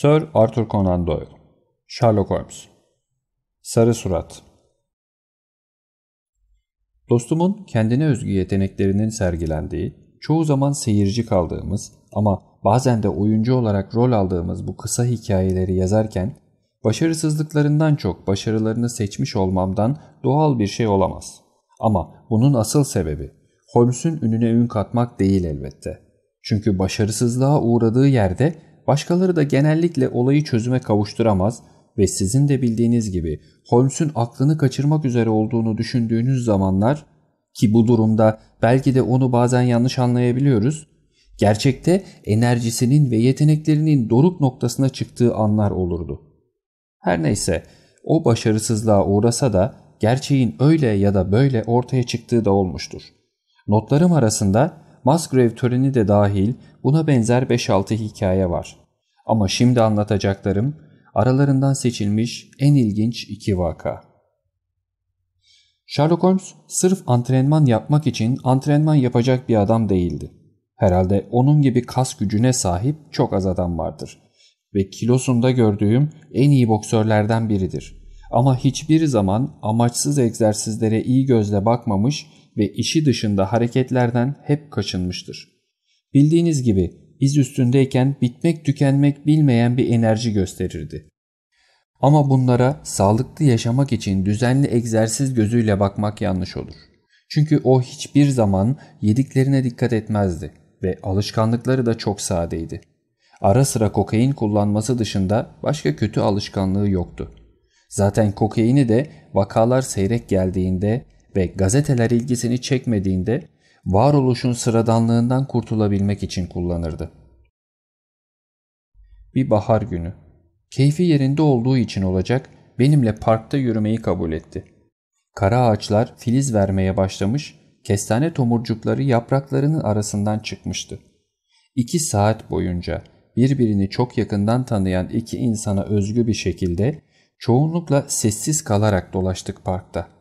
Sir Arthur Conan Doyle Sherlock Holmes Sarı Surat Dostumun kendine özgü yeteneklerinin sergilendiği, çoğu zaman seyirci kaldığımız ama bazen de oyuncu olarak rol aldığımız bu kısa hikayeleri yazarken başarısızlıklarından çok başarılarını seçmiş olmamdan doğal bir şey olamaz. Ama bunun asıl sebebi Holmes'un ününe ün katmak değil elbette. Çünkü başarısızlığa uğradığı yerde başkaları da genellikle olayı çözüme kavuşturamaz ve sizin de bildiğiniz gibi Holmes'un aklını kaçırmak üzere olduğunu düşündüğünüz zamanlar ki bu durumda belki de onu bazen yanlış anlayabiliyoruz, gerçekte enerjisinin ve yeteneklerinin doruk noktasına çıktığı anlar olurdu. Her neyse o başarısızlığa uğrasa da gerçeğin öyle ya da böyle ortaya çıktığı da olmuştur. Notlarım arasında Musgrave töreni de dahil buna benzer 5-6 hikaye var. Ama şimdi anlatacaklarım aralarından seçilmiş en ilginç iki vaka. Sherlock Holmes sırf antrenman yapmak için antrenman yapacak bir adam değildi. Herhalde onun gibi kas gücüne sahip çok az adam vardır. Ve kilosunda gördüğüm en iyi boksörlerden biridir. Ama hiçbir zaman amaçsız egzersizlere iyi gözle bakmamış ve işi dışında hareketlerden hep kaçınmıştır. Bildiğiniz gibi iz üstündeyken bitmek tükenmek bilmeyen bir enerji gösterirdi. Ama bunlara sağlıklı yaşamak için düzenli egzersiz gözüyle bakmak yanlış olur. Çünkü o hiçbir zaman yediklerine dikkat etmezdi ve alışkanlıkları da çok sadeydi. Ara sıra kokain kullanması dışında başka kötü alışkanlığı yoktu. Zaten kokaini de vakalar seyrek geldiğinde ve gazeteler ilgisini çekmediğinde varoluşun sıradanlığından kurtulabilmek için kullanırdı. Bir bahar günü. Keyfi yerinde olduğu için olacak benimle parkta yürümeyi kabul etti. Kara ağaçlar filiz vermeye başlamış, kestane tomurcukları yapraklarının arasından çıkmıştı. İki saat boyunca birbirini çok yakından tanıyan iki insana özgü bir şekilde çoğunlukla sessiz kalarak dolaştık parkta.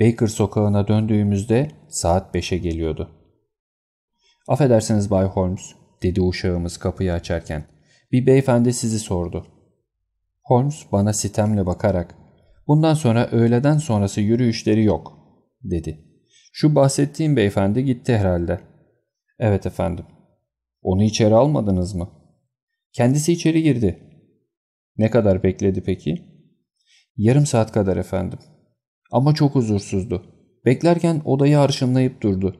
Baker sokağına döndüğümüzde saat 5'e geliyordu. Affedersiniz Bay Holmes, dedi uşağımız kapıyı açarken. Bir beyefendi sizi sordu. Holmes bana sitemle bakarak, bundan sonra öğleden sonrası yürüyüşleri yok, dedi. Şu bahsettiğim beyefendi gitti herhalde. Evet efendim. Onu içeri almadınız mı? Kendisi içeri girdi. Ne kadar bekledi peki? Yarım saat kadar efendim. Ama çok huzursuzdu. Beklerken odayı arşınlayıp durdu.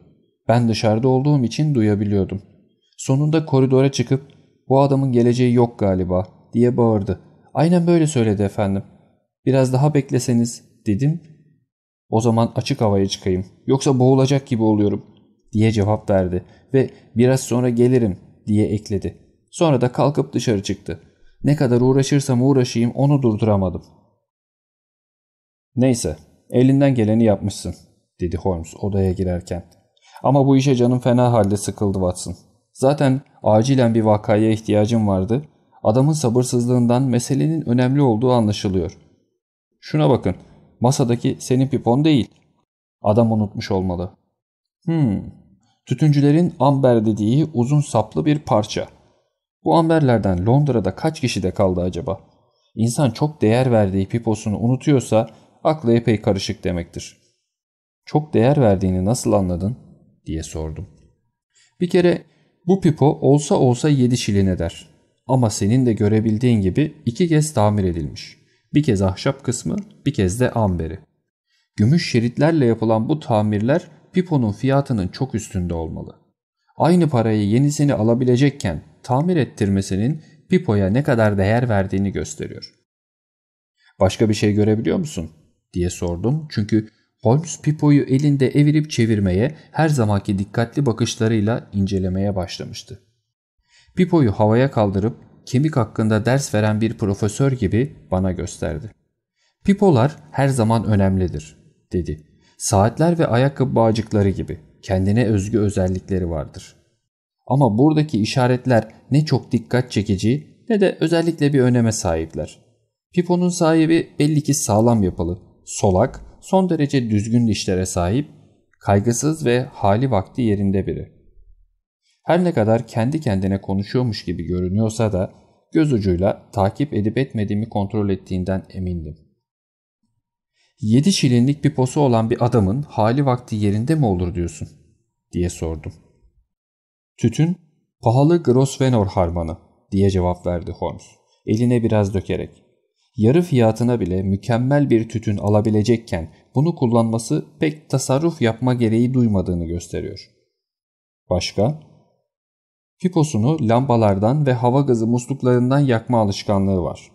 Ben dışarıda olduğum için duyabiliyordum. Sonunda koridora çıkıp bu adamın geleceği yok galiba diye bağırdı. Aynen böyle söyledi efendim. Biraz daha bekleseniz dedim. O zaman açık havaya çıkayım yoksa boğulacak gibi oluyorum diye cevap verdi ve biraz sonra gelirim diye ekledi. Sonra da kalkıp dışarı çıktı. Ne kadar uğraşırsam uğraşayım onu durduramadım. Neyse elinden geleni yapmışsın dedi Holmes odaya girerken. Ama bu işe canım fena halde sıkıldı Watson. Zaten acilen bir vakaya ihtiyacım vardı. Adamın sabırsızlığından meselenin önemli olduğu anlaşılıyor. Şuna bakın. Masadaki senin pipon değil. Adam unutmuş olmalı. Hmm. Tütüncülerin amber dediği uzun saplı bir parça. Bu amberlerden Londra'da kaç kişi de kaldı acaba? İnsan çok değer verdiği piposunu unutuyorsa aklı epey karışık demektir. Çok değer verdiğini nasıl anladın? diye sordum. Bir kere bu pipo olsa olsa 7 şilin eder. Ama senin de görebildiğin gibi iki kez tamir edilmiş. Bir kez ahşap kısmı, bir kez de amberi. Gümüş şeritlerle yapılan bu tamirler piponun fiyatının çok üstünde olmalı. Aynı parayı yenisini alabilecekken tamir ettirmesinin pipoya ne kadar değer verdiğini gösteriyor. Başka bir şey görebiliyor musun? Diye sordum çünkü Holmes pipoyu elinde evirip çevirmeye her zamanki dikkatli bakışlarıyla incelemeye başlamıştı. Pipoyu havaya kaldırıp kemik hakkında ders veren bir profesör gibi bana gösterdi. Pipolar her zaman önemlidir, dedi. Saatler ve ayakkabı bağcıkları gibi kendine özgü özellikleri vardır. Ama buradaki işaretler ne çok dikkat çekici ne de özellikle bir öneme sahipler. Pipo'nun sahibi belli ki sağlam yapılı, solak, son derece düzgün dişlere sahip, kaygısız ve hali vakti yerinde biri. Her ne kadar kendi kendine konuşuyormuş gibi görünüyorsa da göz ucuyla takip edip etmediğimi kontrol ettiğinden emindim. Yedi şilinlik bir posu olan bir adamın hali vakti yerinde mi olur diyorsun? diye sordum. Tütün, pahalı Grosvenor harmanı diye cevap verdi Holmes. Eline biraz dökerek. Yarı fiyatına bile mükemmel bir tütün alabilecekken bunu kullanması pek tasarruf yapma gereği duymadığını gösteriyor. Başka? Piposunu lambalardan ve hava gazı musluklarından yakma alışkanlığı var.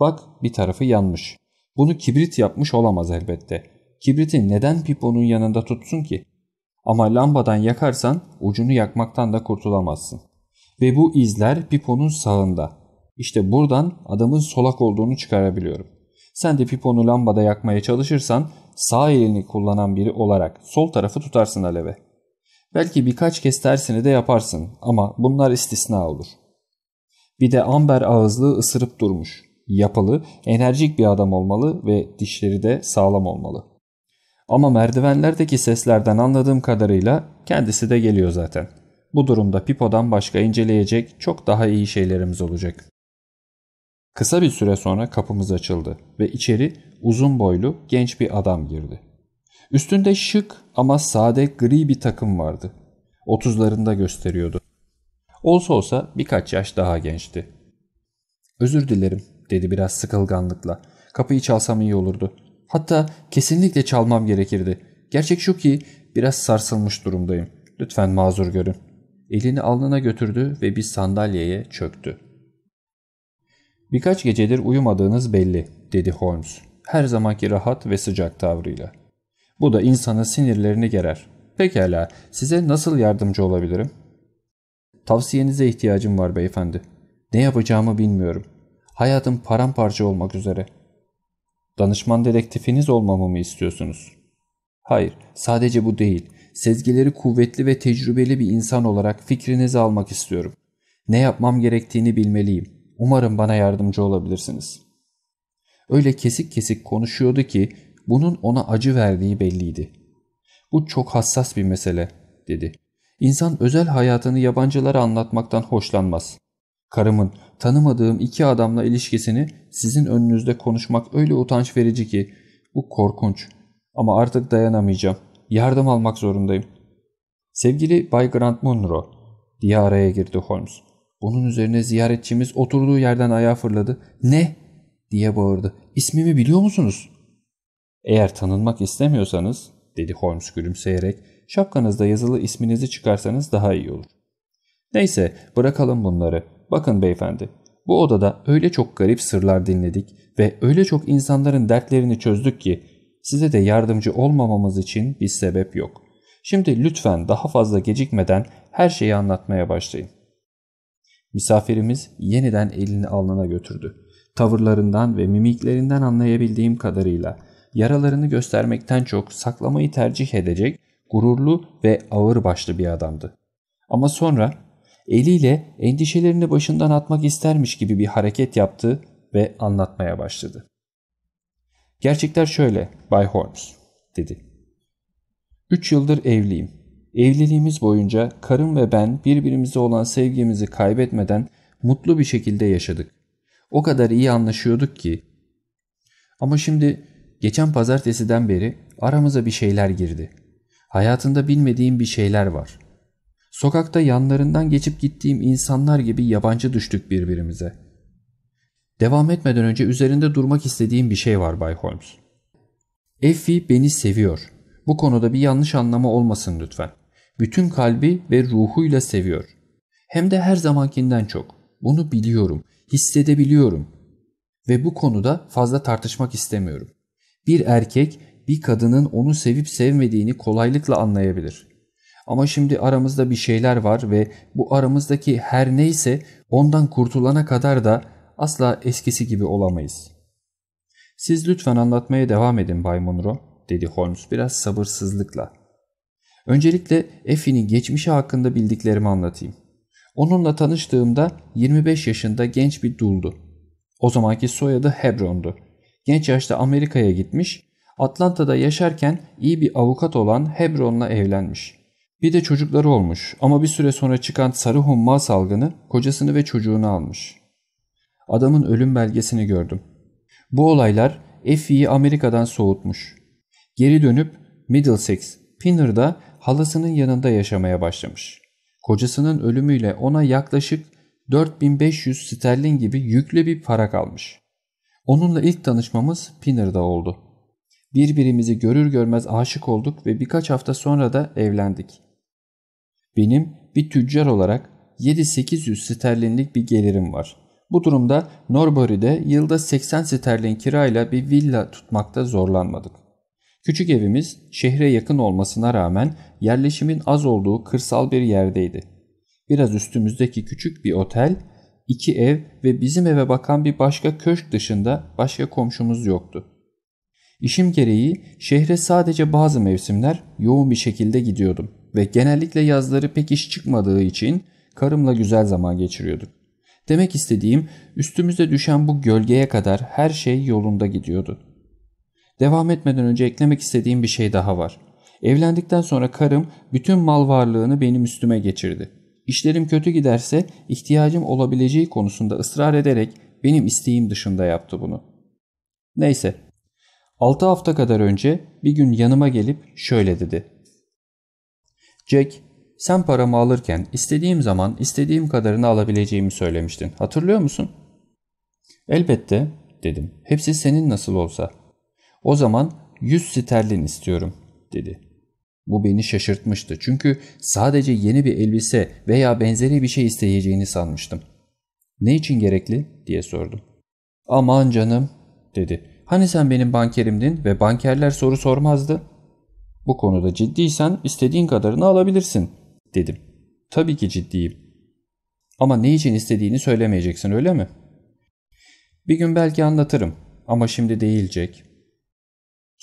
Bak bir tarafı yanmış. Bunu kibrit yapmış olamaz elbette. Kibriti neden piponun yanında tutsun ki? Ama lambadan yakarsan ucunu yakmaktan da kurtulamazsın. Ve bu izler piponun sağında. İşte buradan adamın solak olduğunu çıkarabiliyorum. Sen de piponu lambada yakmaya çalışırsan sağ elini kullanan biri olarak sol tarafı tutarsın aleve. Belki birkaç kez tersini de yaparsın ama bunlar istisna olur. Bir de amber ağızlığı ısırıp durmuş. Yapılı, enerjik bir adam olmalı ve dişleri de sağlam olmalı. Ama merdivenlerdeki seslerden anladığım kadarıyla kendisi de geliyor zaten. Bu durumda Pipo'dan başka inceleyecek çok daha iyi şeylerimiz olacak. Kısa bir süre sonra kapımız açıldı ve içeri uzun boylu genç bir adam girdi. Üstünde şık ama sade gri bir takım vardı. Otuzlarında gösteriyordu. Olsa olsa birkaç yaş daha gençti. Özür dilerim dedi biraz sıkılganlıkla. Kapıyı çalsam iyi olurdu. Hatta kesinlikle çalmam gerekirdi. Gerçek şu ki biraz sarsılmış durumdayım. Lütfen mazur görün. Elini alnına götürdü ve bir sandalyeye çöktü. Birkaç gecedir uyumadığınız belli dedi Holmes. Her zamanki rahat ve sıcak tavrıyla. Bu da insanın sinirlerini gerer. Pekala size nasıl yardımcı olabilirim? Tavsiyenize ihtiyacım var beyefendi. Ne yapacağımı bilmiyorum. Hayatım paramparça olmak üzere. Danışman dedektifiniz olmamı mı istiyorsunuz? Hayır, sadece bu değil. Sezgileri kuvvetli ve tecrübeli bir insan olarak fikrinizi almak istiyorum. Ne yapmam gerektiğini bilmeliyim. Umarım bana yardımcı olabilirsiniz. Öyle kesik kesik konuşuyordu ki bunun ona acı verdiği belliydi. Bu çok hassas bir mesele, dedi. İnsan özel hayatını yabancılara anlatmaktan hoşlanmaz. Karımın tanımadığım iki adamla ilişkisini sizin önünüzde konuşmak öyle utanç verici ki bu korkunç. Ama artık dayanamayacağım. Yardım almak zorundayım. Sevgili Bay Grant Monroe diye araya girdi Holmes. Bunun üzerine ziyaretçimiz oturduğu yerden ayağa fırladı. Ne? diye bağırdı. İsmimi biliyor musunuz? Eğer tanınmak istemiyorsanız dedi Holmes gülümseyerek şapkanızda yazılı isminizi çıkarsanız daha iyi olur. Neyse bırakalım bunları. Bakın beyefendi bu odada öyle çok garip sırlar dinledik ve öyle çok insanların dertlerini çözdük ki size de yardımcı olmamamız için bir sebep yok. Şimdi lütfen daha fazla gecikmeden her şeyi anlatmaya başlayın. Misafirimiz yeniden elini alnına götürdü. Tavırlarından ve mimiklerinden anlayabildiğim kadarıyla yaralarını göstermekten çok saklamayı tercih edecek gururlu ve ağır başlı bir adamdı. Ama sonra eliyle endişelerini başından atmak istermiş gibi bir hareket yaptı ve anlatmaya başladı. Gerçekler şöyle Bay Holmes dedi. Üç yıldır evliyim. Evliliğimiz boyunca karım ve ben birbirimize olan sevgimizi kaybetmeden mutlu bir şekilde yaşadık. O kadar iyi anlaşıyorduk ki. Ama şimdi geçen pazartesiden beri aramıza bir şeyler girdi. Hayatında bilmediğim bir şeyler var. Sokakta yanlarından geçip gittiğim insanlar gibi yabancı düştük birbirimize. Devam etmeden önce üzerinde durmak istediğim bir şey var Bay Holmes. Effie beni seviyor. Bu konuda bir yanlış anlama olmasın lütfen. Bütün kalbi ve ruhuyla seviyor. Hem de her zamankinden çok. Bunu biliyorum, hissedebiliyorum. Ve bu konuda fazla tartışmak istemiyorum. Bir erkek bir kadının onu sevip sevmediğini kolaylıkla anlayabilir. Ama şimdi aramızda bir şeyler var ve bu aramızdaki her neyse ondan kurtulana kadar da asla eskisi gibi olamayız. Siz lütfen anlatmaya devam edin Bay Monroe, dedi Holmes biraz sabırsızlıkla. Öncelikle Effie'nin geçmişi hakkında bildiklerimi anlatayım. Onunla tanıştığımda 25 yaşında genç bir duldu. O zamanki soyadı Hebron'du. Genç yaşta Amerika'ya gitmiş, Atlanta'da yaşarken iyi bir avukat olan Hebron'la evlenmiş. Bir de çocukları olmuş ama bir süre sonra çıkan sarı humma salgını kocasını ve çocuğunu almış. Adamın ölüm belgesini gördüm. Bu olaylar Effie'yi Amerika'dan soğutmuş. Geri dönüp Middlesex, Pinner'da halasının yanında yaşamaya başlamış. Kocasının ölümüyle ona yaklaşık 4500 sterlin gibi yüklü bir para kalmış. Onunla ilk tanışmamız Pinner'da oldu. Birbirimizi görür görmez aşık olduk ve birkaç hafta sonra da evlendik. Benim bir tüccar olarak 7-800 sterlinlik bir gelirim var. Bu durumda Norbury'de yılda 80 sterlin kirayla bir villa tutmakta zorlanmadık. Küçük evimiz şehre yakın olmasına rağmen yerleşimin az olduğu kırsal bir yerdeydi. Biraz üstümüzdeki küçük bir otel, iki ev ve bizim eve bakan bir başka köşk dışında başka komşumuz yoktu. İşim gereği şehre sadece bazı mevsimler yoğun bir şekilde gidiyordum ve genellikle yazları pek iş çıkmadığı için karımla güzel zaman geçiriyorduk. Demek istediğim üstümüze düşen bu gölgeye kadar her şey yolunda gidiyordu. Devam etmeden önce eklemek istediğim bir şey daha var. Evlendikten sonra karım bütün mal varlığını benim üstüme geçirdi. İşlerim kötü giderse ihtiyacım olabileceği konusunda ısrar ederek benim isteğim dışında yaptı bunu. Neyse. 6 hafta kadar önce bir gün yanıma gelip şöyle dedi. Jack, sen paramı alırken istediğim zaman istediğim kadarını alabileceğimi söylemiştin. Hatırlıyor musun? Elbette dedim. Hepsi senin nasıl olsa. O zaman 100 sterlin istiyorum dedi. Bu beni şaşırtmıştı çünkü sadece yeni bir elbise veya benzeri bir şey isteyeceğini sanmıştım. Ne için gerekli diye sordum. Aman canım dedi. Hani sen benim bankerimdin ve bankerler soru sormazdı? Bu konuda ciddiysen istediğin kadarını alabilirsin dedim. Tabii ki ciddiyim. Ama ne için istediğini söylemeyeceksin öyle mi? Bir gün belki anlatırım ama şimdi değil Jack.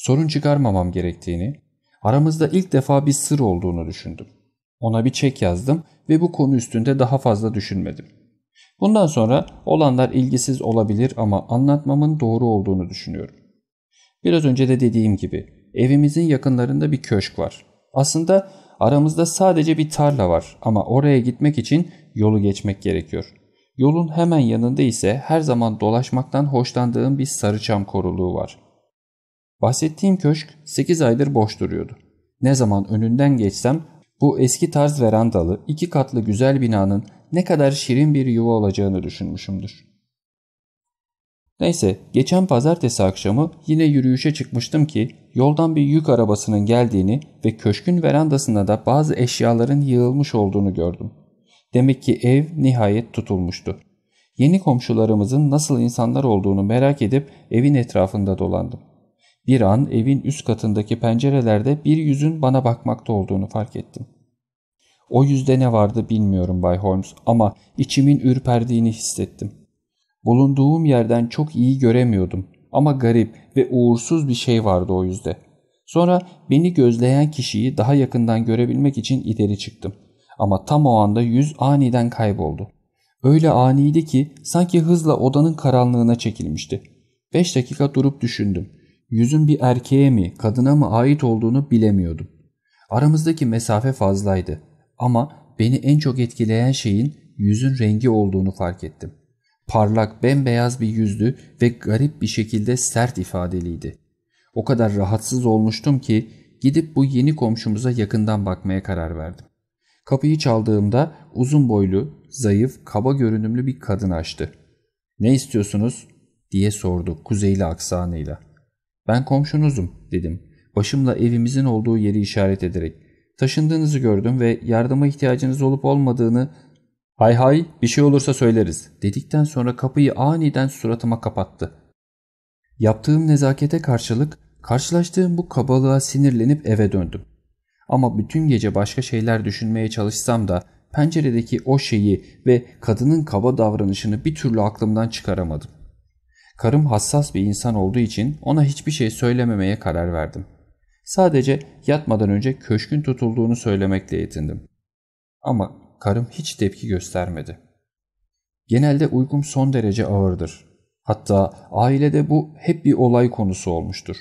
Sorun çıkarmamam gerektiğini, aramızda ilk defa bir sır olduğunu düşündüm. Ona bir çek yazdım ve bu konu üstünde daha fazla düşünmedim. Bundan sonra olanlar ilgisiz olabilir ama anlatmamın doğru olduğunu düşünüyorum. Biraz önce de dediğim gibi evimizin yakınlarında bir köşk var. Aslında aramızda sadece bir tarla var ama oraya gitmek için yolu geçmek gerekiyor. Yolun hemen yanında ise her zaman dolaşmaktan hoşlandığım bir sarıçam koruluğu var. Bahsettiğim köşk 8 aydır boş duruyordu. Ne zaman önünden geçsem bu eski tarz verandalı iki katlı güzel binanın ne kadar şirin bir yuva olacağını düşünmüşümdür. Neyse geçen pazartesi akşamı yine yürüyüşe çıkmıştım ki yoldan bir yük arabasının geldiğini ve köşkün verandasında da bazı eşyaların yığılmış olduğunu gördüm. Demek ki ev nihayet tutulmuştu. Yeni komşularımızın nasıl insanlar olduğunu merak edip evin etrafında dolandım. Bir an evin üst katındaki pencerelerde bir yüzün bana bakmakta olduğunu fark ettim. O yüzde ne vardı bilmiyorum Bay Holmes ama içimin ürperdiğini hissettim. Bulunduğum yerden çok iyi göremiyordum ama garip ve uğursuz bir şey vardı o yüzde. Sonra beni gözleyen kişiyi daha yakından görebilmek için ileri çıktım. Ama tam o anda yüz aniden kayboldu. Öyle aniydi ki sanki hızla odanın karanlığına çekilmişti. Beş dakika durup düşündüm. Yüzün bir erkeğe mi, kadına mı ait olduğunu bilemiyordum. Aramızdaki mesafe fazlaydı. Ama beni en çok etkileyen şeyin yüzün rengi olduğunu fark ettim. Parlak, bembeyaz bir yüzdü ve garip bir şekilde sert ifadeliydi. O kadar rahatsız olmuştum ki gidip bu yeni komşumuza yakından bakmaya karar verdim. Kapıyı çaldığımda uzun boylu, zayıf, kaba görünümlü bir kadın açtı. ''Ne istiyorsunuz?'' diye sordu kuzeyli aksanıyla. ''Ben komşunuzum.'' dedim. Başımla evimizin olduğu yeri işaret ederek. Taşındığınızı gördüm ve yardıma ihtiyacınız olup olmadığını hay hay bir şey olursa söyleriz dedikten sonra kapıyı aniden suratıma kapattı. Yaptığım nezakete karşılık karşılaştığım bu kabalığa sinirlenip eve döndüm. Ama bütün gece başka şeyler düşünmeye çalışsam da penceredeki o şeyi ve kadının kaba davranışını bir türlü aklımdan çıkaramadım. Karım hassas bir insan olduğu için ona hiçbir şey söylememeye karar verdim. Sadece yatmadan önce köşkün tutulduğunu söylemekle yetindim. Ama karım hiç tepki göstermedi. Genelde uykum son derece ağırdır. Hatta ailede bu hep bir olay konusu olmuştur.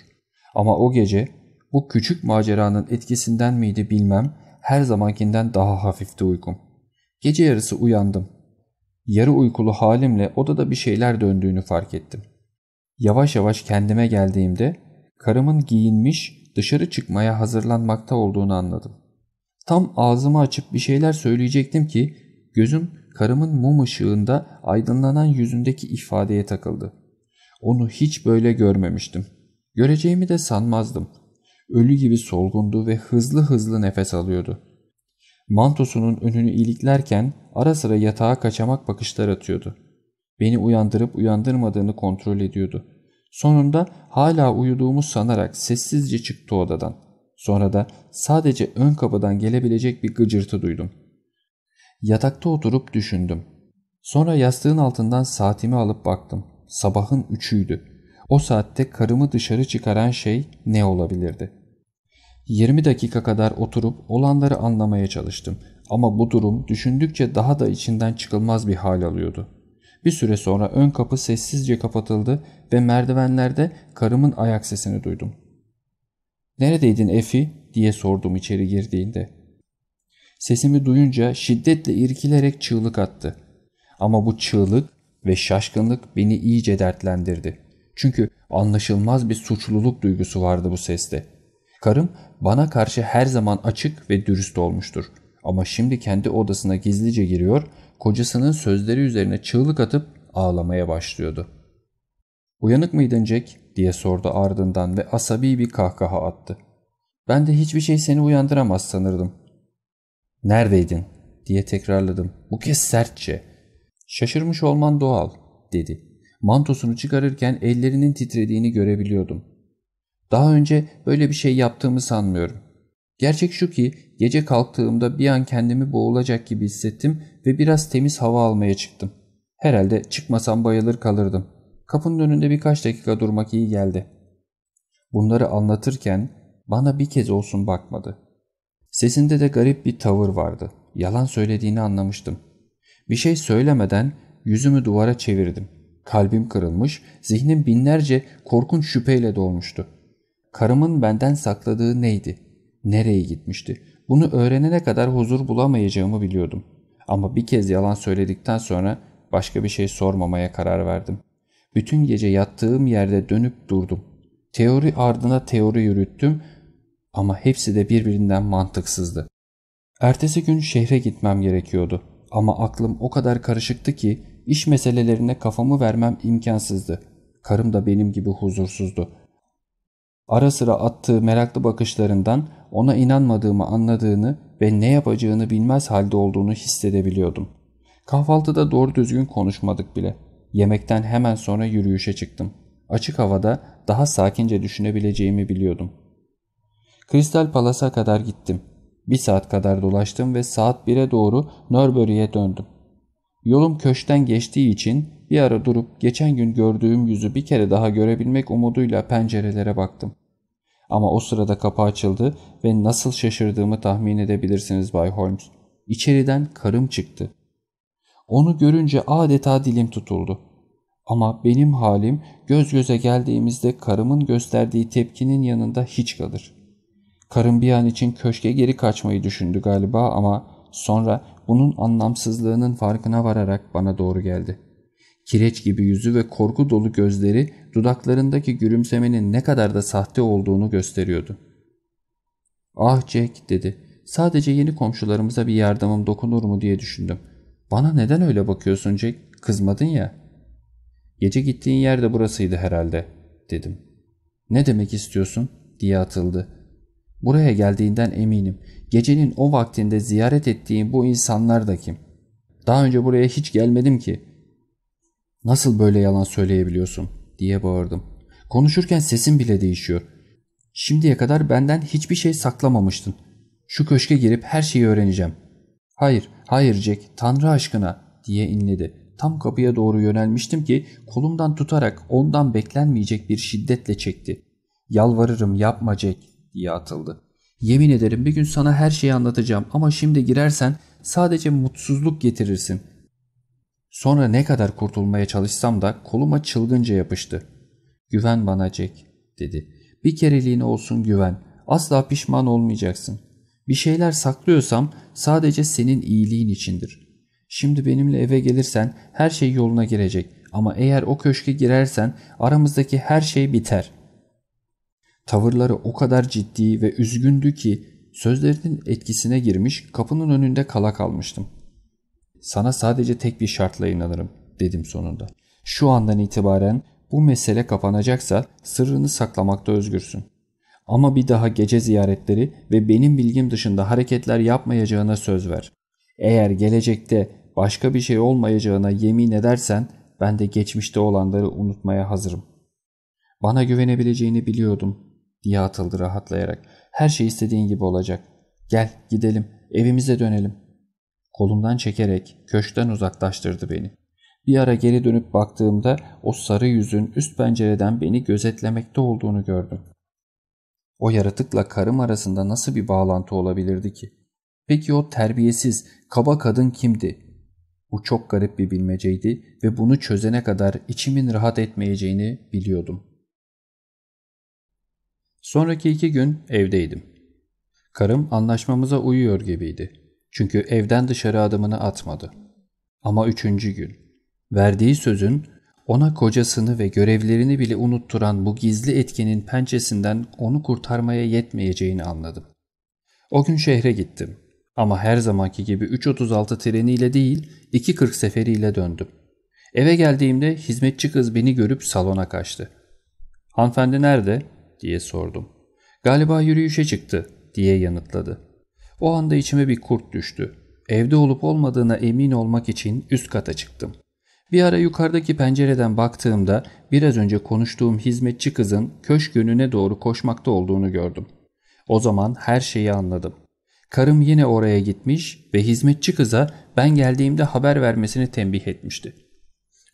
Ama o gece bu küçük maceranın etkisinden miydi bilmem her zamankinden daha hafifti uykum. Gece yarısı uyandım. Yarı uykulu halimle odada bir şeyler döndüğünü fark ettim. Yavaş yavaş kendime geldiğimde karımın giyinmiş dışarı çıkmaya hazırlanmakta olduğunu anladım. Tam ağzımı açıp bir şeyler söyleyecektim ki gözüm karımın mum ışığında aydınlanan yüzündeki ifadeye takıldı. Onu hiç böyle görmemiştim. Göreceğimi de sanmazdım. Ölü gibi solgundu ve hızlı hızlı nefes alıyordu. Mantosunun önünü iliklerken ara sıra yatağa kaçamak bakışlar atıyordu. Beni uyandırıp uyandırmadığını kontrol ediyordu. Sonunda hala uyuduğumu sanarak sessizce çıktı odadan. Sonra da sadece ön kapıdan gelebilecek bir gıcırtı duydum. Yatakta oturup düşündüm. Sonra yastığın altından saatimi alıp baktım. Sabahın üçüydü. O saatte karımı dışarı çıkaran şey ne olabilirdi? 20 dakika kadar oturup olanları anlamaya çalıştım. Ama bu durum düşündükçe daha da içinden çıkılmaz bir hal alıyordu. Bir süre sonra ön kapı sessizce kapatıldı ve merdivenlerde karımın ayak sesini duydum. ''Neredeydin Efi?'' diye sordum içeri girdiğinde. Sesimi duyunca şiddetle irkilerek çığlık attı. Ama bu çığlık ve şaşkınlık beni iyice dertlendirdi. Çünkü anlaşılmaz bir suçluluk duygusu vardı bu seste. Karım bana karşı her zaman açık ve dürüst olmuştur. Ama şimdi kendi odasına gizlice giriyor, kocasının sözleri üzerine çığlık atıp ağlamaya başlıyordu. ''Uyanık mıydın Jack?'' diye sordu ardından ve asabi bir kahkaha attı. ''Ben de hiçbir şey seni uyandıramaz sanırdım. ''Neredeydin?'' diye tekrarladım. Bu kez sertçe. ''Şaşırmış olman doğal.'' dedi. Mantosunu çıkarırken ellerinin titrediğini görebiliyordum. Daha önce böyle bir şey yaptığımı sanmıyorum. Gerçek şu ki gece kalktığımda bir an kendimi boğulacak gibi hissettim ve biraz temiz hava almaya çıktım. Herhalde çıkmasam bayılır kalırdım. Kapının önünde birkaç dakika durmak iyi geldi. Bunları anlatırken bana bir kez olsun bakmadı. Sesinde de garip bir tavır vardı. Yalan söylediğini anlamıştım. Bir şey söylemeden yüzümü duvara çevirdim. Kalbim kırılmış, zihnim binlerce korkunç şüpheyle dolmuştu. Karımın benden sakladığı neydi? Nereye gitmişti? Bunu öğrenene kadar huzur bulamayacağımı biliyordum. Ama bir kez yalan söyledikten sonra başka bir şey sormamaya karar verdim. Bütün gece yattığım yerde dönüp durdum. Teori ardına teori yürüttüm ama hepsi de birbirinden mantıksızdı. Ertesi gün şehre gitmem gerekiyordu ama aklım o kadar karışıktı ki iş meselelerine kafamı vermem imkansızdı. Karım da benim gibi huzursuzdu. Ara sıra attığı meraklı bakışlarından ona inanmadığımı anladığını ve ne yapacağını bilmez halde olduğunu hissedebiliyordum. Kahvaltıda doğru düzgün konuşmadık bile. Yemekten hemen sonra yürüyüşe çıktım. Açık havada daha sakince düşünebileceğimi biliyordum. Crystal Palace'a kadar gittim. Bir saat kadar dolaştım ve saat 1'e doğru Norbury'e döndüm. Yolum köşten geçtiği için bir ara durup geçen gün gördüğüm yüzü bir kere daha görebilmek umuduyla pencerelere baktım. Ama o sırada kapı açıldı ve nasıl şaşırdığımı tahmin edebilirsiniz Bay Holmes. İçeriden karım çıktı. Onu görünce adeta dilim tutuldu. Ama benim halim göz göze geldiğimizde karımın gösterdiği tepkinin yanında hiç kalır. Karım bir an için köşke geri kaçmayı düşündü galiba ama sonra bunun anlamsızlığının farkına vararak bana doğru geldi. Kireç gibi yüzü ve korku dolu gözleri dudaklarındaki gülümsemenin ne kadar da sahte olduğunu gösteriyordu. ''Ah Jack'' dedi. ''Sadece yeni komşularımıza bir yardımım dokunur mu diye düşündüm. Bana neden öyle bakıyorsun Jack? Kızmadın ya.'' ''Gece gittiğin yer de burasıydı herhalde.'' dedim. ''Ne demek istiyorsun?'' diye atıldı. Buraya geldiğinden eminim. Gecenin o vaktinde ziyaret ettiğim bu insanlar da kim? Daha önce buraya hiç gelmedim ki. Nasıl böyle yalan söyleyebiliyorsun diye bağırdım. Konuşurken sesin bile değişiyor. Şimdiye kadar benden hiçbir şey saklamamıştın. Şu köşke girip her şeyi öğreneceğim. Hayır, hayır Jack, Tanrı aşkına diye inledi. Tam kapıya doğru yönelmiştim ki kolumdan tutarak ondan beklenmeyecek bir şiddetle çekti. Yalvarırım yapma Jack diye atıldı. Yemin ederim bir gün sana her şeyi anlatacağım ama şimdi girersen sadece mutsuzluk getirirsin. Sonra ne kadar kurtulmaya çalışsam da koluma çılgınca yapıştı. Güven bana Jack dedi. Bir kereliğine olsun güven. Asla pişman olmayacaksın. Bir şeyler saklıyorsam sadece senin iyiliğin içindir. Şimdi benimle eve gelirsen her şey yoluna girecek ama eğer o köşke girersen aramızdaki her şey biter. Tavırları o kadar ciddi ve üzgündü ki sözlerinin etkisine girmiş kapının önünde kala kalmıştım. Sana sadece tek bir şartla inanırım dedim sonunda. Şu andan itibaren bu mesele kapanacaksa sırrını saklamakta özgürsün. Ama bir daha gece ziyaretleri ve benim bilgim dışında hareketler yapmayacağına söz ver. Eğer gelecekte başka bir şey olmayacağına yemin edersen ben de geçmişte olanları unutmaya hazırım. Bana güvenebileceğini biliyordum diye atıldı rahatlayarak. Her şey istediğin gibi olacak. Gel gidelim evimize dönelim. Kolumdan çekerek köşkten uzaklaştırdı beni. Bir ara geri dönüp baktığımda o sarı yüzün üst pencereden beni gözetlemekte olduğunu gördüm. O yaratıkla karım arasında nasıl bir bağlantı olabilirdi ki? Peki o terbiyesiz, kaba kadın kimdi? Bu çok garip bir bilmeceydi ve bunu çözene kadar içimin rahat etmeyeceğini biliyordum. Sonraki iki gün evdeydim. Karım anlaşmamıza uyuyor gibiydi. Çünkü evden dışarı adımını atmadı. Ama üçüncü gün. Verdiği sözün ona kocasını ve görevlerini bile unutturan bu gizli etkinin pençesinden onu kurtarmaya yetmeyeceğini anladım. O gün şehre gittim. Ama her zamanki gibi 3.36 treniyle değil 2.40 seferiyle döndüm. Eve geldiğimde hizmetçi kız beni görüp salona kaçtı. ''Hanımefendi nerede?'' diye sordum. ''Galiba yürüyüşe çıktı.'' diye yanıtladı. O anda içime bir kurt düştü. Evde olup olmadığına emin olmak için üst kata çıktım. Bir ara yukarıdaki pencereden baktığımda biraz önce konuştuğum hizmetçi kızın köşk yönüne doğru koşmakta olduğunu gördüm. O zaman her şeyi anladım. Karım yine oraya gitmiş ve hizmetçi kıza ben geldiğimde haber vermesini tembih etmişti.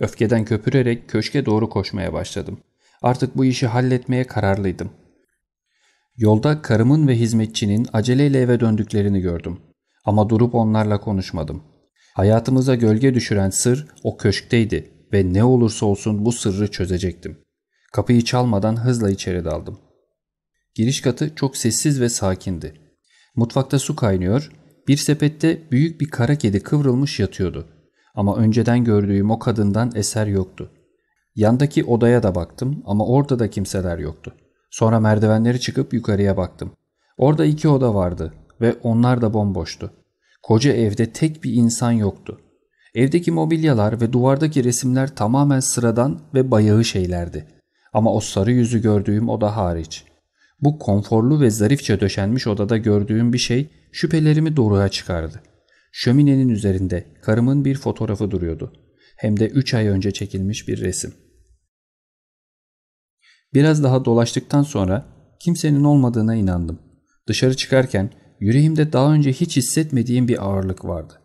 Öfkeden köpürerek köşke doğru koşmaya başladım. Artık bu işi halletmeye kararlıydım. Yolda karımın ve hizmetçinin aceleyle eve döndüklerini gördüm. Ama durup onlarla konuşmadım. Hayatımıza gölge düşüren sır o köşkteydi ve ne olursa olsun bu sırrı çözecektim. Kapıyı çalmadan hızla içeri daldım. Giriş katı çok sessiz ve sakindi. Mutfakta su kaynıyor, bir sepette büyük bir kara kedi kıvrılmış yatıyordu. Ama önceden gördüğüm o kadından eser yoktu. Yandaki odaya da baktım ama orada da kimseler yoktu. Sonra merdivenleri çıkıp yukarıya baktım. Orada iki oda vardı ve onlar da bomboştu. Koca evde tek bir insan yoktu. Evdeki mobilyalar ve duvardaki resimler tamamen sıradan ve bayağı şeylerdi. Ama o sarı yüzü gördüğüm oda hariç. Bu konforlu ve zarifçe döşenmiş odada gördüğüm bir şey şüphelerimi doğruya çıkardı. Şöminenin üzerinde karımın bir fotoğrafı duruyordu. Hem de 3 ay önce çekilmiş bir resim. Biraz daha dolaştıktan sonra kimsenin olmadığına inandım. Dışarı çıkarken yüreğimde daha önce hiç hissetmediğim bir ağırlık vardı.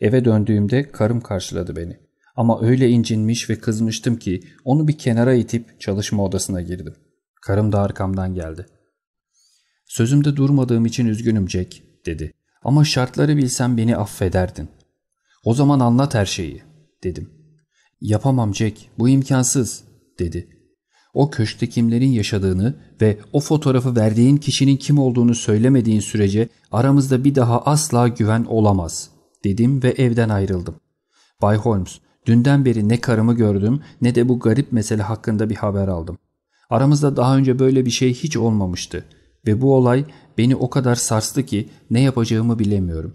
Eve döndüğümde karım karşıladı beni. Ama öyle incinmiş ve kızmıştım ki onu bir kenara itip çalışma odasına girdim. Karım da arkamdan geldi. Sözümde durmadığım için üzgünüm Jack dedi. Ama şartları bilsem beni affederdin. O zaman anlat her şeyi dedim. Yapamam Jack bu imkansız dedi. O köşkte kimlerin yaşadığını ve o fotoğrafı verdiğin kişinin kim olduğunu söylemediğin sürece aramızda bir daha asla güven olamaz dedim ve evden ayrıldım. Bay Holmes dünden beri ne karımı gördüm ne de bu garip mesele hakkında bir haber aldım. Aramızda daha önce böyle bir şey hiç olmamıştı ve bu olay beni o kadar sarstı ki ne yapacağımı bilemiyorum.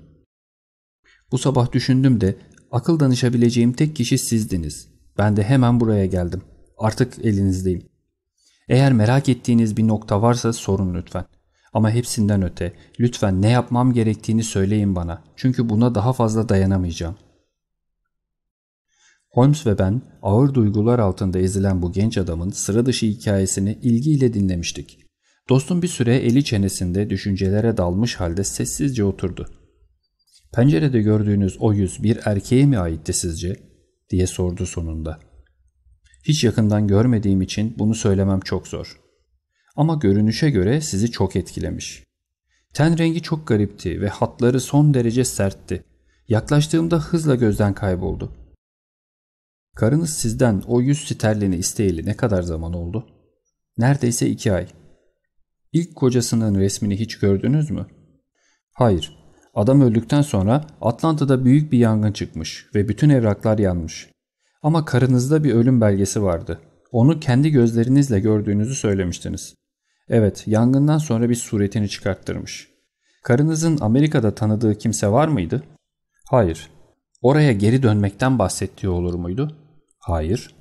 Bu sabah düşündüm de akıl danışabileceğim tek kişi sizdiniz. Ben de hemen buraya geldim. Artık elinizdeyim. Eğer merak ettiğiniz bir nokta varsa sorun lütfen. Ama hepsinden öte lütfen ne yapmam gerektiğini söyleyin bana. Çünkü buna daha fazla dayanamayacağım. Holmes ve ben ağır duygular altında ezilen bu genç adamın sıra dışı hikayesini ilgiyle dinlemiştik. Dostum bir süre eli çenesinde düşüncelere dalmış halde sessizce oturdu. Pencerede gördüğünüz o yüz bir erkeğe mi aitti sizce? diye sordu sonunda. Hiç yakından görmediğim için bunu söylemem çok zor. Ama görünüşe göre sizi çok etkilemiş. Ten rengi çok garipti ve hatları son derece sertti. Yaklaştığımda hızla gözden kayboldu. Karınız sizden o yüz sterlini isteyeli ne kadar zaman oldu? Neredeyse iki ay. İlk kocasının resmini hiç gördünüz mü? Hayır Adam öldükten sonra Atlanta'da büyük bir yangın çıkmış ve bütün evraklar yanmış. Ama karınızda bir ölüm belgesi vardı. Onu kendi gözlerinizle gördüğünüzü söylemiştiniz. Evet, yangından sonra bir suretini çıkarttırmış. Karınızın Amerika'da tanıdığı kimse var mıydı? Hayır. Oraya geri dönmekten bahsettiği olur muydu? Hayır.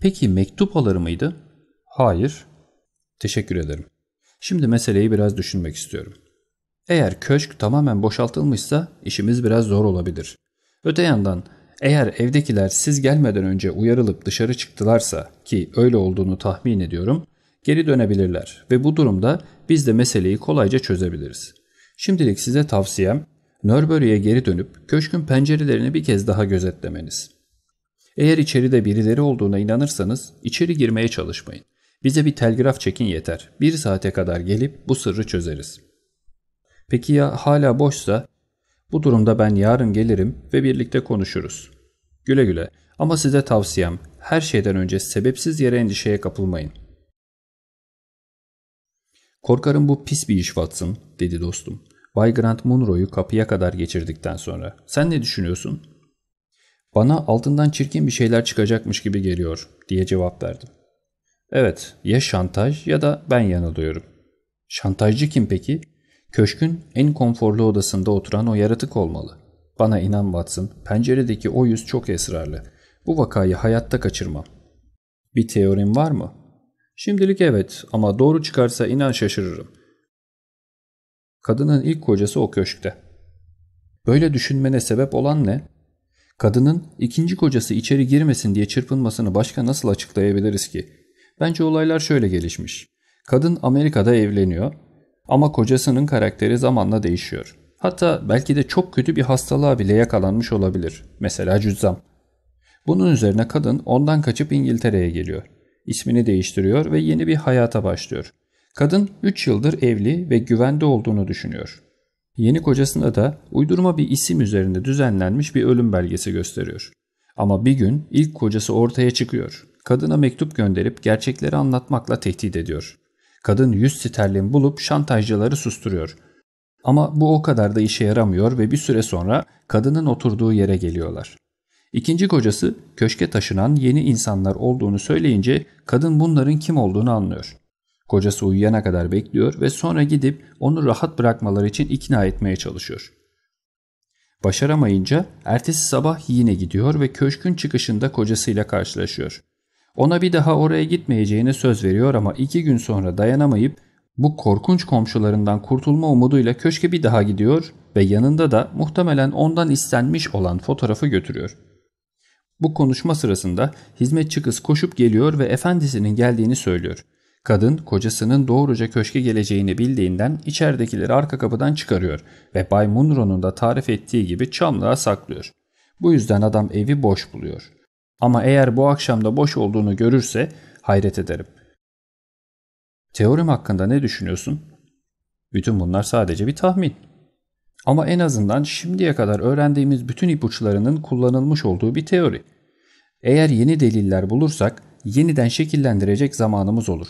Peki mektup alır mıydı? Hayır. Teşekkür ederim. Şimdi meseleyi biraz düşünmek istiyorum. Eğer köşk tamamen boşaltılmışsa işimiz biraz zor olabilir. Öte yandan eğer evdekiler siz gelmeden önce uyarılıp dışarı çıktılarsa ki öyle olduğunu tahmin ediyorum, geri dönebilirler ve bu durumda biz de meseleyi kolayca çözebiliriz. Şimdilik size tavsiyem Nörbury'e geri dönüp köşkün pencerelerini bir kez daha gözetlemeniz. Eğer içeride birileri olduğuna inanırsanız içeri girmeye çalışmayın. Bize bir telgraf çekin yeter. Bir saate kadar gelip bu sırrı çözeriz. Peki ya hala boşsa? Bu durumda ben yarın gelirim ve birlikte konuşuruz. Güle güle ama size tavsiyem her şeyden önce sebepsiz yere endişeye kapılmayın. Korkarım bu pis bir iş Watson dedi dostum. Bay Grant Munro'yu kapıya kadar geçirdikten sonra. Sen ne düşünüyorsun? Bana altından çirkin bir şeyler çıkacakmış gibi geliyor diye cevap verdim. Evet ya şantaj ya da ben yanılıyorum. Şantajcı kim peki? Köşkün en konforlu odasında oturan o yaratık olmalı. Bana inan Watson, penceredeki o yüz çok esrarlı. Bu vakayı hayatta kaçırmam. Bir teorim var mı? Şimdilik evet ama doğru çıkarsa inan şaşırırım. Kadının ilk kocası o köşkte. Böyle düşünmene sebep olan ne? Kadının ikinci kocası içeri girmesin diye çırpınmasını başka nasıl açıklayabiliriz ki? Bence olaylar şöyle gelişmiş. Kadın Amerika'da evleniyor ama kocasının karakteri zamanla değişiyor. Hatta belki de çok kötü bir hastalığa bile yakalanmış olabilir. Mesela cüzzam. Bunun üzerine kadın ondan kaçıp İngiltere'ye geliyor. İsmini değiştiriyor ve yeni bir hayata başlıyor. Kadın 3 yıldır evli ve güvende olduğunu düşünüyor. Yeni kocasına da uydurma bir isim üzerinde düzenlenmiş bir ölüm belgesi gösteriyor. Ama bir gün ilk kocası ortaya çıkıyor. Kadına mektup gönderip gerçekleri anlatmakla tehdit ediyor. Kadın 100 sterlin bulup şantajcıları susturuyor. Ama bu o kadar da işe yaramıyor ve bir süre sonra kadının oturduğu yere geliyorlar. İkinci kocası köşke taşınan yeni insanlar olduğunu söyleyince kadın bunların kim olduğunu anlıyor. Kocası uyuyana kadar bekliyor ve sonra gidip onu rahat bırakmaları için ikna etmeye çalışıyor. Başaramayınca ertesi sabah yine gidiyor ve köşkün çıkışında kocasıyla karşılaşıyor. Ona bir daha oraya gitmeyeceğine söz veriyor ama iki gün sonra dayanamayıp bu korkunç komşularından kurtulma umuduyla köşke bir daha gidiyor ve yanında da muhtemelen ondan istenmiş olan fotoğrafı götürüyor. Bu konuşma sırasında hizmetçi kız koşup geliyor ve efendisinin geldiğini söylüyor. Kadın kocasının doğruca köşke geleceğini bildiğinden içeridekileri arka kapıdan çıkarıyor ve Bay Munro'nun da tarif ettiği gibi çamlığa saklıyor. Bu yüzden adam evi boş buluyor. Ama eğer bu akşam da boş olduğunu görürse hayret ederim. Teorim hakkında ne düşünüyorsun? Bütün bunlar sadece bir tahmin. Ama en azından şimdiye kadar öğrendiğimiz bütün ipuçlarının kullanılmış olduğu bir teori. Eğer yeni deliller bulursak yeniden şekillendirecek zamanımız olur.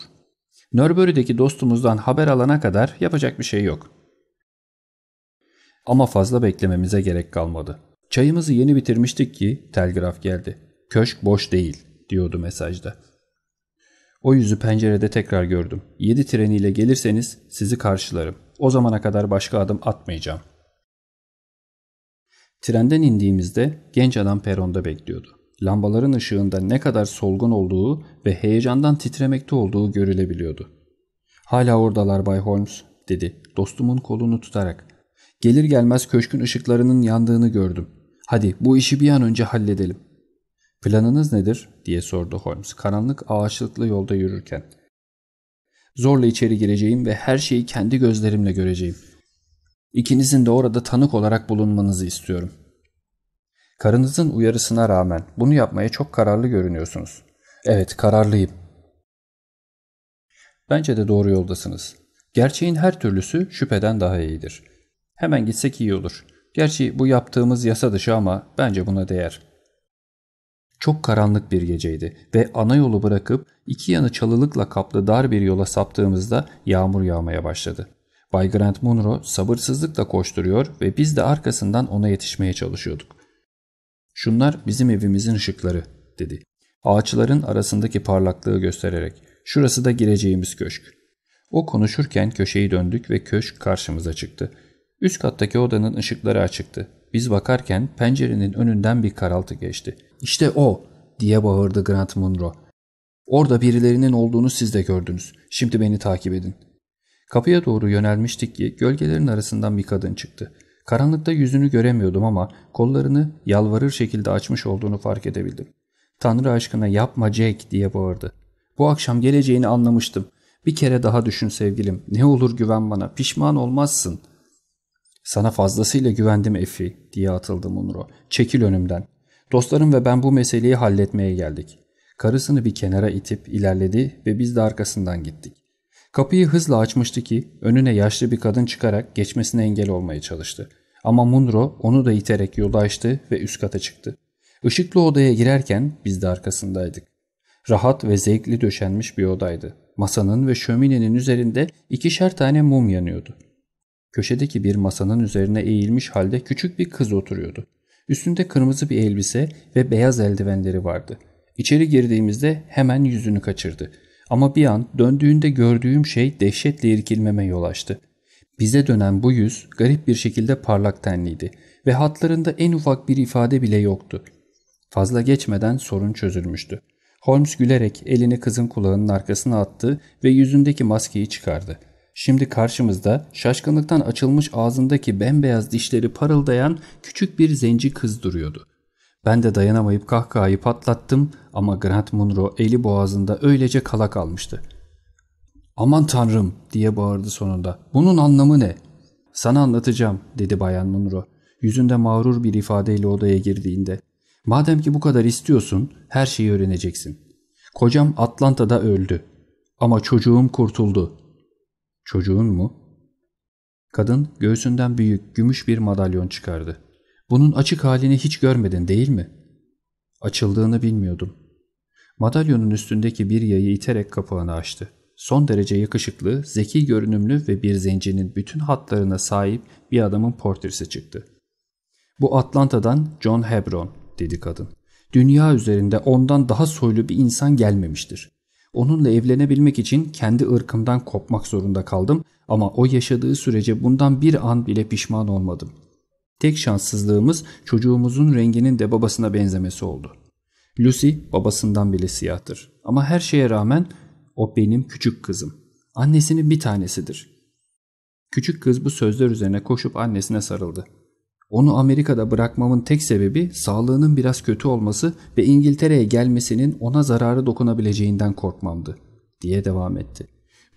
Nörbury'deki dostumuzdan haber alana kadar yapacak bir şey yok. Ama fazla beklememize gerek kalmadı. Çayımızı yeni bitirmiştik ki telgraf geldi. Köşk boş değil diyordu mesajda. O yüzü pencerede tekrar gördüm. 7 treniyle gelirseniz sizi karşılarım. O zamana kadar başka adım atmayacağım. Trenden indiğimizde genç adam peronda bekliyordu. Lambaların ışığında ne kadar solgun olduğu ve heyecandan titremekte olduğu görülebiliyordu. ''Hala oradalar Bay Holmes.'' dedi dostumun kolunu tutarak. ''Gelir gelmez köşkün ışıklarının yandığını gördüm. Hadi bu işi bir an önce halledelim.'' ''Planınız nedir?'' diye sordu Holmes karanlık ağaçlıklı yolda yürürken. ''Zorla içeri gireceğim ve her şeyi kendi gözlerimle göreceğim. İkinizin de orada tanık olarak bulunmanızı istiyorum. Karınızın uyarısına rağmen bunu yapmaya çok kararlı görünüyorsunuz. Evet, kararlıyım. Bence de doğru yoldasınız. Gerçeğin her türlüsü şüpheden daha iyidir. Hemen gitsek iyi olur. Gerçi bu yaptığımız yasa dışı ama bence buna değer. Çok karanlık bir geceydi ve ana yolu bırakıp iki yanı çalılıkla kaplı dar bir yola saptığımızda yağmur yağmaya başladı. Bay Grant Munro sabırsızlıkla koşturuyor ve biz de arkasından ona yetişmeye çalışıyorduk. Şunlar bizim evimizin ışıkları dedi. Ağaçların arasındaki parlaklığı göstererek. Şurası da gireceğimiz köşk. O konuşurken köşeyi döndük ve köşk karşımıza çıktı. Üst kattaki odanın ışıkları açıktı. Biz bakarken pencerenin önünden bir karaltı geçti. İşte o diye bağırdı Grant Munro. Orada birilerinin olduğunu siz de gördünüz. Şimdi beni takip edin. Kapıya doğru yönelmiştik ki gölgelerin arasından bir kadın çıktı. Karanlıkta yüzünü göremiyordum ama kollarını yalvarır şekilde açmış olduğunu fark edebildim. Tanrı aşkına yapma Jake diye bağırdı. Bu akşam geleceğini anlamıştım. Bir kere daha düşün sevgilim. Ne olur güven bana. Pişman olmazsın. Sana fazlasıyla güvendim Efi diye atıldı Munro. Çekil önümden. Dostlarım ve ben bu meseleyi halletmeye geldik. Karısını bir kenara itip ilerledi ve biz de arkasından gittik. Kapıyı hızla açmıştı ki önüne yaşlı bir kadın çıkarak geçmesine engel olmaya çalıştı. Ama Munro onu da iterek yolu açtı ve üst kata çıktı. Işıklı odaya girerken biz de arkasındaydık. Rahat ve zevkli döşenmiş bir odaydı. Masanın ve şöminenin üzerinde ikişer tane mum yanıyordu. Köşedeki bir masanın üzerine eğilmiş halde küçük bir kız oturuyordu. Üstünde kırmızı bir elbise ve beyaz eldivenleri vardı. İçeri girdiğimizde hemen yüzünü kaçırdı. Ama bir an döndüğünde gördüğüm şey dehşetle irkilmeme yol açtı. Bize dönen bu yüz garip bir şekilde parlak tenliydi ve hatlarında en ufak bir ifade bile yoktu. Fazla geçmeden sorun çözülmüştü. Holmes gülerek elini kızın kulağının arkasına attı ve yüzündeki maskeyi çıkardı. Şimdi karşımızda şaşkınlıktan açılmış ağzındaki bembeyaz dişleri parıldayan küçük bir zenci kız duruyordu. Ben de dayanamayıp kahkahayı patlattım ama Grant Munro eli boğazında öylece kala kalmıştı. ''Aman tanrım!'' diye bağırdı sonunda. ''Bunun anlamı ne?'' ''Sana anlatacağım.'' dedi Bayan Munro. Yüzünde mağrur bir ifadeyle odaya girdiğinde. ''Madem ki bu kadar istiyorsun, her şeyi öğreneceksin. Kocam Atlanta'da öldü. Ama çocuğum kurtuldu. Çocuğun mu? Kadın göğsünden büyük gümüş bir madalyon çıkardı. Bunun açık halini hiç görmedin değil mi? Açıldığını bilmiyordum. Madalyonun üstündeki bir yayı iterek kapağını açtı. Son derece yakışıklı, zeki görünümlü ve bir zencinin bütün hatlarına sahip bir adamın portresi çıktı. Bu Atlanta'dan John Hebron dedi kadın. Dünya üzerinde ondan daha soylu bir insan gelmemiştir. Onunla evlenebilmek için kendi ırkımdan kopmak zorunda kaldım ama o yaşadığı sürece bundan bir an bile pişman olmadım. Tek şanssızlığımız çocuğumuzun renginin de babasına benzemesi oldu. Lucy babasından bile siyahtır ama her şeye rağmen o benim küçük kızım. Annesinin bir tanesidir. Küçük kız bu sözler üzerine koşup annesine sarıldı. Onu Amerika'da bırakmamın tek sebebi sağlığının biraz kötü olması ve İngiltere'ye gelmesinin ona zararı dokunabileceğinden korkmamdı, diye devam etti.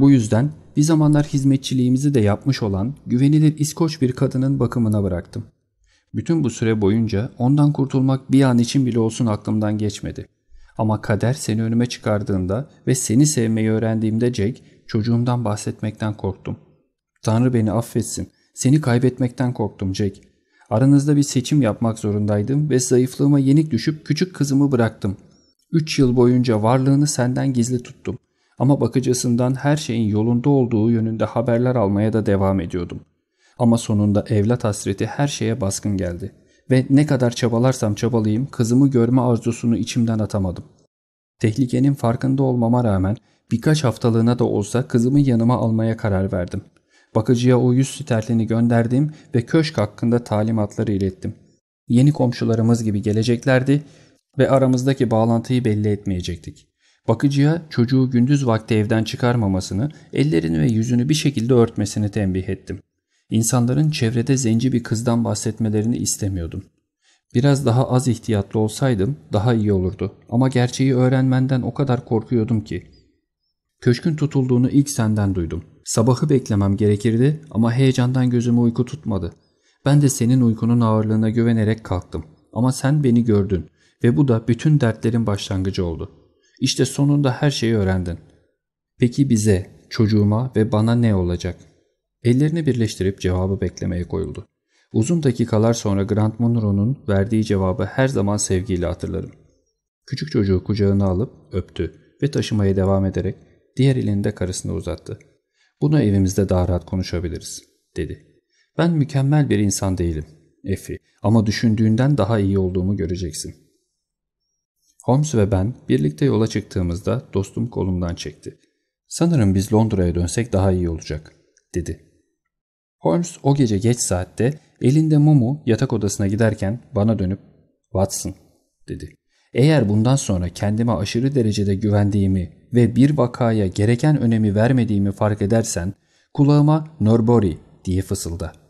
Bu yüzden bir zamanlar hizmetçiliğimizi de yapmış olan güvenilir İskoç bir kadının bakımına bıraktım. Bütün bu süre boyunca ondan kurtulmak bir an için bile olsun aklımdan geçmedi. Ama kader seni önüme çıkardığında ve seni sevmeyi öğrendiğimde Jack, çocuğumdan bahsetmekten korktum. Tanrı beni affetsin. Seni kaybetmekten korktum Jack. Aranızda bir seçim yapmak zorundaydım ve zayıflığıma yenik düşüp küçük kızımı bıraktım. Üç yıl boyunca varlığını senden gizli tuttum. Ama bakıcısından her şeyin yolunda olduğu yönünde haberler almaya da devam ediyordum. Ama sonunda evlat hasreti her şeye baskın geldi. Ve ne kadar çabalarsam çabalayayım kızımı görme arzusunu içimden atamadım. Tehlikenin farkında olmama rağmen birkaç haftalığına da olsa kızımı yanıma almaya karar verdim. Bakıcıya o yüz sterlini gönderdim ve köşk hakkında talimatları ilettim. Yeni komşularımız gibi geleceklerdi ve aramızdaki bağlantıyı belli etmeyecektik. Bakıcıya çocuğu gündüz vakti evden çıkarmamasını, ellerini ve yüzünü bir şekilde örtmesini tembih ettim. İnsanların çevrede zenci bir kızdan bahsetmelerini istemiyordum. Biraz daha az ihtiyatlı olsaydım daha iyi olurdu ama gerçeği öğrenmenden o kadar korkuyordum ki. Köşkün tutulduğunu ilk senden duydum. Sabahı beklemem gerekirdi ama heyecandan gözümü uyku tutmadı. Ben de senin uykunun ağırlığına güvenerek kalktım. Ama sen beni gördün ve bu da bütün dertlerin başlangıcı oldu. İşte sonunda her şeyi öğrendin. Peki bize, çocuğuma ve bana ne olacak? Ellerini birleştirip cevabı beklemeye koyuldu. Uzun dakikalar sonra Grant Monroe'nun verdiği cevabı her zaman sevgiyle hatırlarım. Küçük çocuğu kucağına alıp öptü ve taşımaya devam ederek diğer elinde karısını uzattı. Bunu evimizde daha rahat konuşabiliriz, dedi. Ben mükemmel bir insan değilim, Effie, ama düşündüğünden daha iyi olduğumu göreceksin. Holmes ve ben birlikte yola çıktığımızda dostum kolumdan çekti. Sanırım biz Londra'ya dönsek daha iyi olacak, dedi. Holmes o gece geç saatte elinde mumu yatak odasına giderken bana dönüp Watson dedi. Eğer bundan sonra kendime aşırı derecede güvendiğimi ve bir vakaya gereken önemi vermediğimi fark edersen kulağıma Norbury diye fısılda.